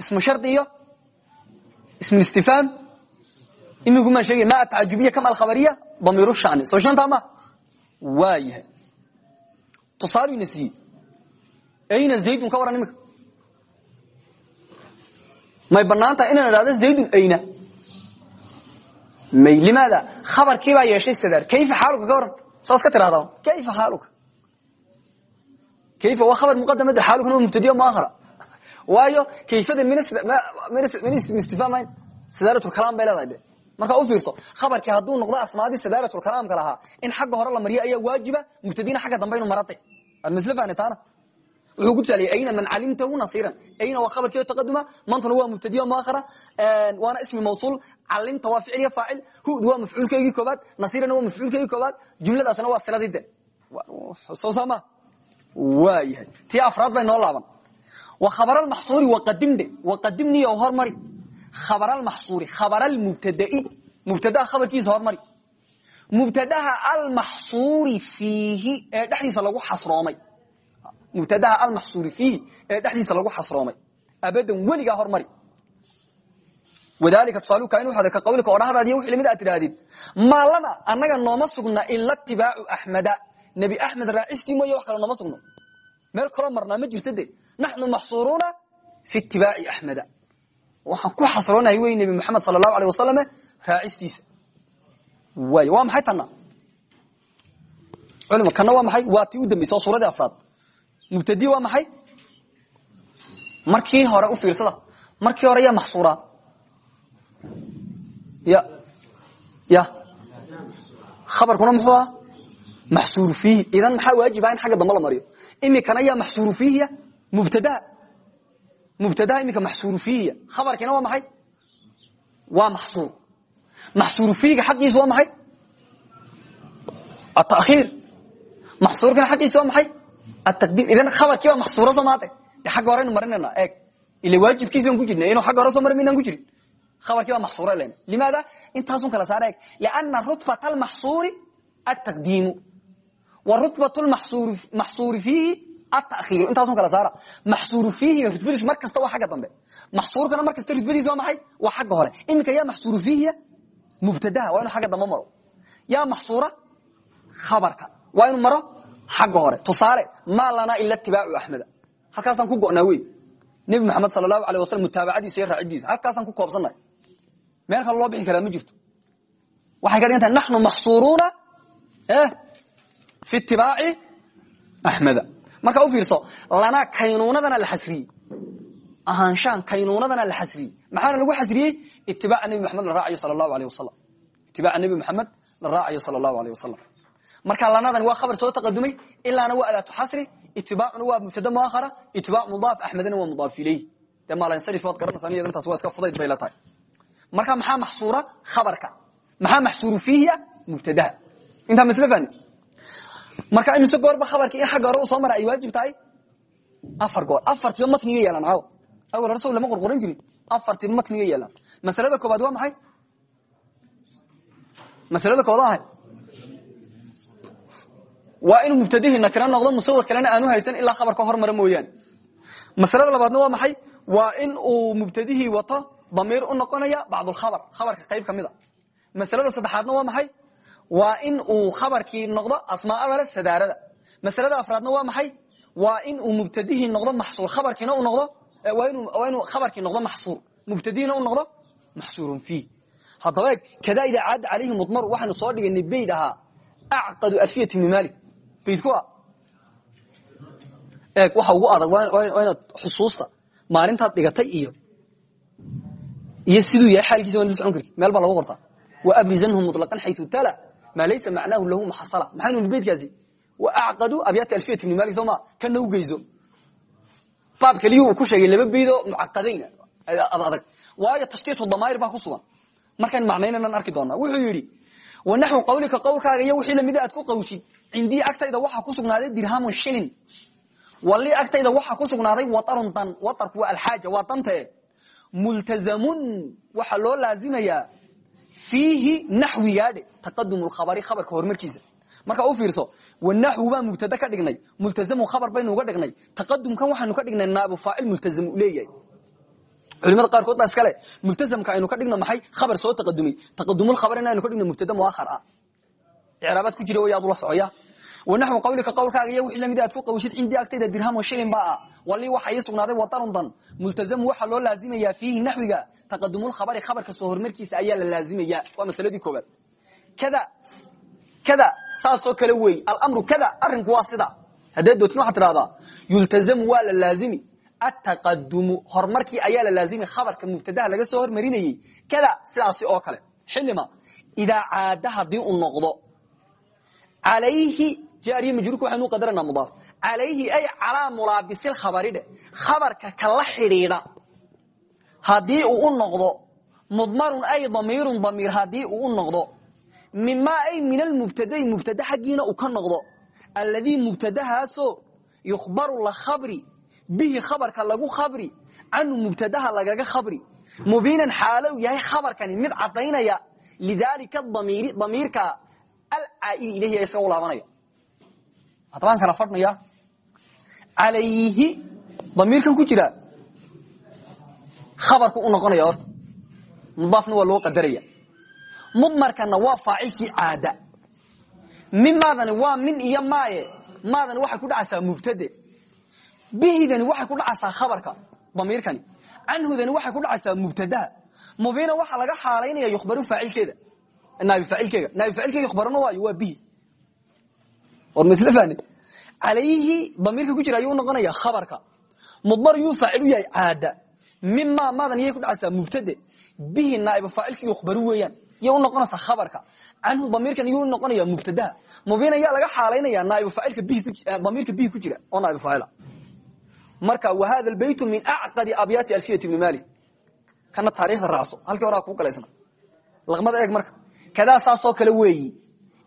ismu shardi iyo ismu istifhaam imikumaan sheegay ma atacajubiya kam alkhabariya damiiru shani. Soo shantaa ma? Waa yahay tusaalu ina siiyey ayna zaydun ka waran imika may bannaan tahay inaan idhahdo zaydun ayna. May limaada khabarkii baa yeeshay sadaar kayfa xaaluka ka waran saas ka tirahda kayfa xaaluka kayfa waa khabar muqadamada xaalukana waa mubtadiya muakhara waayo kayfada min istifhaamayn sadaaratulkalaam bay leedahay de markaa u fiirso khabarkii hadduu noqdo asmaadii sadaaratulkalaamka lahaa in xagga hore la mariyo ayaa waajiba mubtadiina xagga dambe inu marate. Masl taana? Wuxuu ku tusaaliyey ayna man calimtahu nasiiran. Ayna waa khabarkii taqaduma? Mantuna waa mubtadiya muakhara waana ismi mawsuul. Calimta waa ficil iyo faacil. Hud waa mafcuulkeygii koobaad nasiirana waa mafcuulkeygii koobaad jumladaasna waa siladii de soo saama? Waa yahay tii afraad bay noo laaban. Wa khabaralmaxsuuri waqadimde waqadimniyo hormari khabaralmaxsuuri khabaralmubtadai. Mubtadaha khabarkiisa hormari. Mubtadaha almaxsuuri fiihi ee dhexdiisa lagu xasroomay. Mubtadaha almaxsuuri fiihi ee dhexdiisa lagu xasroomay. Abadan weligaa hormari. Wadalika tusaaluka in waxaad ka qawlika odhahdaadiyo wixii la mid aad tidhaahdid. Maalana annaga nooma sugna ila tibaacu axmeda nebi axmed raacistii mooye wax kale nooma sugno. Meel kaloo marnaa ma jirta de naxnu maxsuuruuna waxaan ku xasroonahay wey nebi moxamed sala allahu aleh wasalame raacistiisa. Waay waa maxay tanna? Culima kana waa maxay? Waa tii u dambaysa oo suuradii afraad. Mubtadi waa maxay? Markii hore u fiirsada. Markii hore yaa maxsuuraa ya ya. Khabarkuna muxuu aha maxsuuru fiihi. Idan maxaa waajiba in xagga dambe la mariyo imikana yaa maxsuuru fiihiya mubtadaha mubtadaha imika maxsuuru fiihiya khabarkiina waa maxay waa maxsuur maxsuuru fiihiga xaqiisu waa maxay atakhiir maxsuurkana xaqiisu waa maxay ataqdiim idan khabarkii baa maxsuura soo maate de xagga horeynu marinayna eeg ila waajibkiisaan ku jirna inuu xagga hore soo ku jirin khabarkii baa maxsuura len limaada intaasun kala saara eg liana rutbata almaxsuuri altaqdiimu wa rutbat maxsuuri fiihi atahiiru intaasun kala saara maxsuuru fiihiga rutbadiisu mar kasta waa xagga dambe maxsuurkana mar kasta rutbadiis waa maxay waa xagga hore iminka yaa maxsuuru fiihiya mubtadaha waa inu agga dambe maro yaa maxsuura khabarka waa inu maro xagga hore tusaale maa lanaa ila tibaacu axmeda halkaasaan ku go'naa wey nebi maxamed sal lahu alay waslam mutaabacadiisa iyo raacidiisa halkaasaan ku koobsannahay meel kale loo bixi karaa ma jirto waxay ka dhigan tahay naxnu maxsuuruuna fi itibaaci axmeda marka u fiirso lanaa kaynuunadana la xasriyey ahaanshaan kaynuunadana la xasriyey maxaana lagu xasriyey? Itibaaca nebi maxamed la raacayo sal lahu aleh wasalam itibaaca nebi maxamed la raacayo sal lahu aleh wasalam marka lanadani waa khabar soo taqadumay ilaana waa adaatu xasri itibaacuna waa mubtada muahara itibaac mudaaf axmedna waa mudaaf ilayh dee maalansarif waad garanaysaa iyada intaas waa iska fudayd bay la tahay. Marka maxaa maxsuura? Khabarka. Maxaa maxsuuru fiihiya? Mubtadaha intaa masle fahni marka imise goorba khabarkii in xagga hore uu soo mara ay waajib tahay? Afar goor. Afartiba matniga yeelaan caaw awal hore saw lama qorqoran jirin. Afartiba matniga yeelaan masalada koobaad waa maxay? Masalada kooda ahay waa inuu mubtadihii nakira noqdo musawir kalena aanu haysan ilaa khabarka hormara mooyaane. Masalada labaadna waa maxay? Waa in uu mubtadihii wato damiir u noqonaya bacdulkhabar khabarka qayb ka mid a. Masalada saddexaadna waa maxay waa in uu khabarkii noqdo asmaada le sadaarada masalada afraadna waa maxay? Waa in uu mubtadihii noqdo maxsuur khabarkiina u noqdo waa inuu khabarkii noqdo maxsuur mubtadihiina u noqdo maxsuurun fiih haddaba eeg kadaa idaa caada calayhi mudmaru waxaynu soo dhigaynay bayd ahaa acqadu alfiyat ibni malik baydku eeg waxa ugu adag waa inaad xusuusta. Maalintaad dhigatay iyo iyo siduu yahay xaalkiisa waa la socon kartid. Meel baa lagu qortaa. Waabrizanhu muطlaqan xayu tala maa laysa macnaahu lahu maxasala maxaynu nihi baydkaasi wa acqadu abyaati alfiyat ibni malik soo ma kana u geyso baab keliyu uu ku sheegay laba beydoo mucaqadayn adag waayo tashtiitu damaa'ir baa ku sugan markaan macnaynanaan arki doonaa wuxuu yidhi wanaxwu qawlika qowlkaaga iyo wixii lamida aad ku qawsid cindii agtayda waxaa ku sugnaaday dirhamun shilin wali agtayda waxaa ku sugnaaday waarun dan waarku waa alxaaja waa dante multazamun waxaa loo laazimayaa fiihi naxwigaadhe taqadum khabari khabarka horumarkiisa. Marka u fiirso wanaxwu baa mubtada ka dhignay multazamu khabar baynu uga dhignay taqadumkan waxaanu ka dhignay naabu faacil multazam u leeyahay. Culimada qaarkood baa iskale multazamka aynu ka dhigno maxay? Khabar soo taqadumay taqadumulkhabar in aynu ka dhigno mubtada muahar ah. Icraabaad ku jira way aad ula socoya wanaxwu qawlika qowlkaaga iyo wixii la mid aad ku qawshid cindii agtayda dirhamun shilin baa ah. Wali waxa ii sugnaaday wadarun dan multazamu waxaa loo laazimayaa fiihi naxwiga taqadumulkhabari khabarka soo horumarkiisa ayaa la laazimaya. Waa masaladii koobaad kada kada saasoo kale weey alamru kada arrinku waa sida. Haddee dootna waxaad tidhahdaa yultazamu waa la laazimi. Ataqadumu horumarkii ayaa la laazimi. Khabarka mubtadaha laga soo hormarinayey. Kada sidaasi oo kale. Xilima idaa caada haddii uu noqdo alayhi jaariy majruurka waxaynu qadarana mudaaf? Alayhi ay calaa mulaabisil khabari dhe khabarka kala xidhiidha. Haddii uu u noqdo mudmarun ay damiirun damiir haddii uu u noqdo mimaa ay min almubtadai mubtada xaggiina uu ka noqdo alladii mubtadahaasoo yukhbaru la khabri bihi khabarka lagu khabri canhu mubtadaha lagaga khabri. Mubiinan xaalo u yahay khabarkani mid cadaynaya lidaalika damiiri haddabaan kala fadhnaya calayhi damiirkan ku jira khabarku u noqonaya horta mudaafna waa loo qadaraya mudmarkana waa faacilkii caada. Min maadani waa min iyo maaye maadani waxay ku dhacaysaa mubtade. Bihidani waxay ku dhacaysaa khabarka damiirkani. Canhudani waxay ku dhacaysaa mubtadaha. Mubiina waxaa laga xaalaynaya yukhbaru faacilkeeda. Naabi faacilkeega naabi faacilkeega yukhbarana waayo waa bihi war ma isla fahne calayhi damiirka ku jira ayuu noqonaya khabarka. Mudmar yuu faacil u yahay caada. Mima maadan iyay ku dhacaysaa mubtade. Bihi naaiba faacilka yukhbaru weeyaan. Iyo unoqonaysaa khabarka. Canhu damiirkan iyuu noqonaya mubtadaha mubiin ayaa laga xaalaynaya naaibu faacilka damiirka bihi ku jira oo naaibu faacila. Marka wa hada lbaytu min acqadi abyaati alfiyat ibni malik. Kana taarikhda raacso halkii horaa kuu galaysna. Laqmada eeg marka. Kadaa saasoo kale weeyi.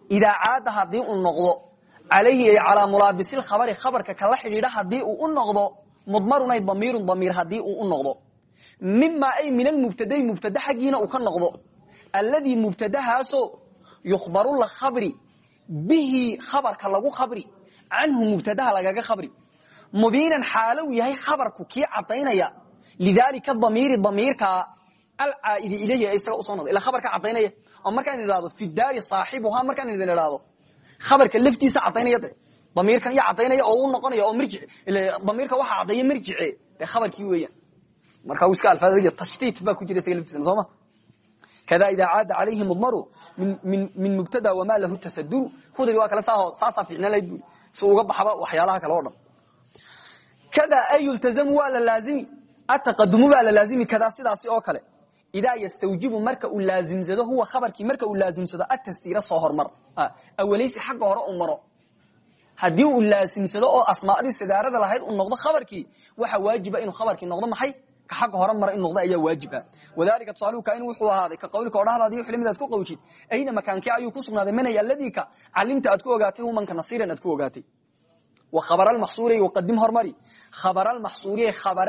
Idaa caada haddii uu noqdo calayhi ay calaa mulaabisil khabari khabarka kala xidhiidha haddii uu u noqdo mudmarunay damiirun damiir haddii uu u noqdo. Mima ay min almubtadai mubtada xaggiina uu ka noqdo. Alladii mubtadahaasoo yukhbaru la khabri bihi khabarka lagu khabri canhu mubtadaha lagaga khabri. Mubiinan xaalo yahay khabarku kii cadaynaya lidaalika damiiri damiirka alcaaidi ilayhi isaga u soo noqda ila khabarka cadaynaya oo markaan idhahdo fi daari saaxibuhaa markaan idin khabarka laftiisa cadaynaya de damiirkan iyo cadaynaya oo u noqonaya oo mirji damiirka waxa caddeeya mirjice dee khabarkii weeyaan. Marka iska alfaadaya tashtiit baa ku jira isaga laftiisana sooma kada ida caada calayhi mudmaru min mubtada wamaa lahu tasaduru khudri waa kale saasaa ficnaan lahayd buri si uga baxaba waxyaalaha kale o dhan. Kada ay yultazamu waa la laazimi. Ataqadumu baa la laazimi kadaa sidaasi oo kale idaa ystawjibu marka uu laazimsado huwa khabarkii marka uu laazimsado atasdiira soo hormar awalaysi xagga hore u maro uu laasimsado oo asmaadii sidaarada lahayd uu noqdo khabarkii waxa waajiba inuu khabarkii noqdo maxay ka xagga hore mara in noqdo ayaa waajiba wadalika tusaaluhu kain wuxuu ahaaday ka qawlika odhahdaadi xilmid ku qawjid ayna makaankii ayuu ku sugnaaday manay alladika calimta aad ku ogaatay humanka nasiiran aad ku ogaatay almaxsuuri waqadim hormari.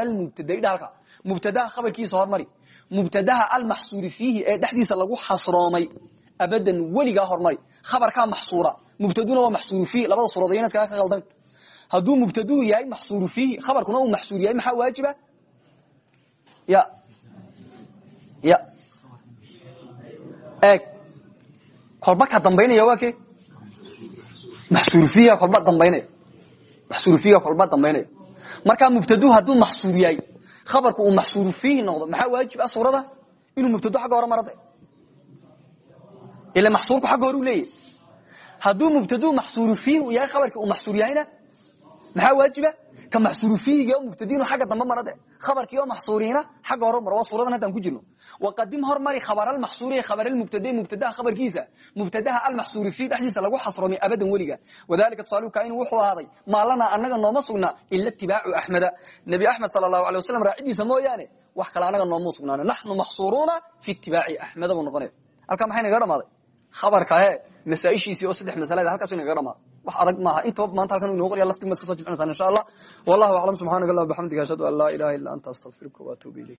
Almubtadai dhalka mubtadaha khabarkiisa hormari. Mubtadaha almaxsuuri fiihi ee dhexdiisa lagu xasroomay. Abadan weligaa hormari. Khabarkaa maxsuura mubtaduna waa maxsuuru fiihi. Labada iskaga ka qaldan hadduu mubtaduhu yahay maxsuuru fiihi khabarkuna uu maxsuur yahay maxaa waajiba? Ya. Ya. Eeg. Kolba ka dambaynaya waa ke? Maxsuur dambaynaya maxsuur fiiha kolba dambaynaya markaa mubtaduhu hadduu maxsuur yahay khabarku uu maxsuuru fiihi noqdo maxaa waajib ah suurada? Inuu mubtado xagga hore marade ila maxsuurku xagga hore u leeyahy hadduu mubtadu maxsuuru fiihi u yahay khabarkii uu maxsuur yahayna maxaa waajiba ka maxsuuru fiihiga o mubtadiinu xagga dambe marade khabarkii oo maxsuuriina xagga hore maro waa suuradan haddaan ku jirno. Waqadim hormari khabar almaxsuuri khabar almubtadai mubtadaha khabarkiisa mubtadaha almaxsuuri fiih dhexdiisa lagu xasroomay abadan weliga. Wadalika tusaalu kain wuxuu ahaaday maalanaa anaga nooma sugna ila itibaacu axmeda. Nebi axmed sala allahu alay wasalam raacidiisa mooyaane wax kale anaga nooma sugnaana naxnu maxsuuruuna fi itibaaci axmeda buu noqonaya halkaa maxay nagaga dhamaaday? Khabarka he masaaishiisii oo saddex masalada halkaas inaga dhamaad wax adag maaha intaba maanta halkan inoo qorya laftig ma iska soo jibcinaysaa insha allah wallahu aclam subxaanaka allah bxamdiga ashhadu an laa ilaha illa anta astaqfiruka waatuubu ilayk